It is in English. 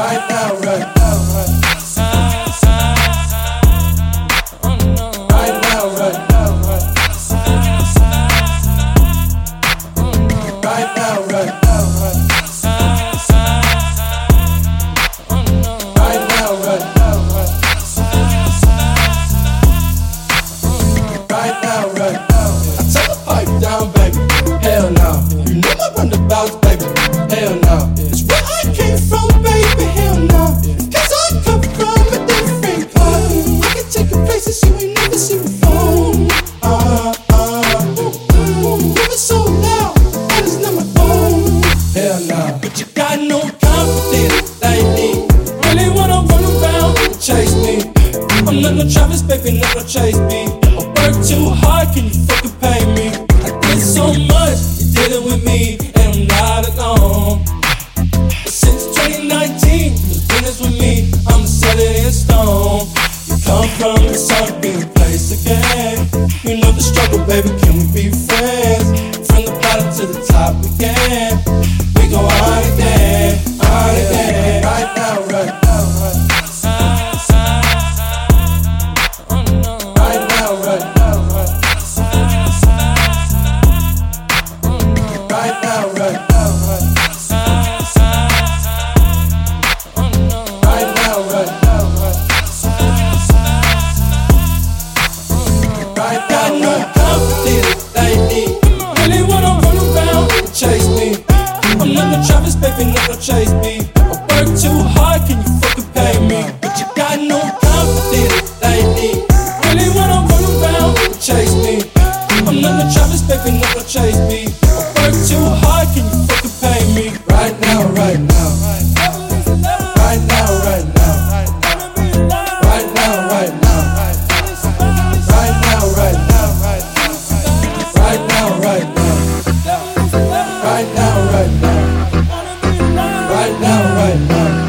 Right now, right now, right now, right right Right now, right right Right now, right right Right now, right tell the pipe down, baby. Hell no. You know my roundabouts, baby. Hell no. I'm not no Travis, baby, not no Chase B. I work too hard, can you fucking pay me? I did so much, you did it with me, and I'm not alone. Since 2019, you've been this with me, I'ma set it in stone. You come from the sun, be the place again. You know the struggle, baby, can we be friends? From the bottom to the top again. Travis, baby, not no Chase B. I work too hard, can you fucking pay me? But you got no confidence lately. Really wanna run around and chase me. I'm not no Travis, baby, not no Chase B. right, right.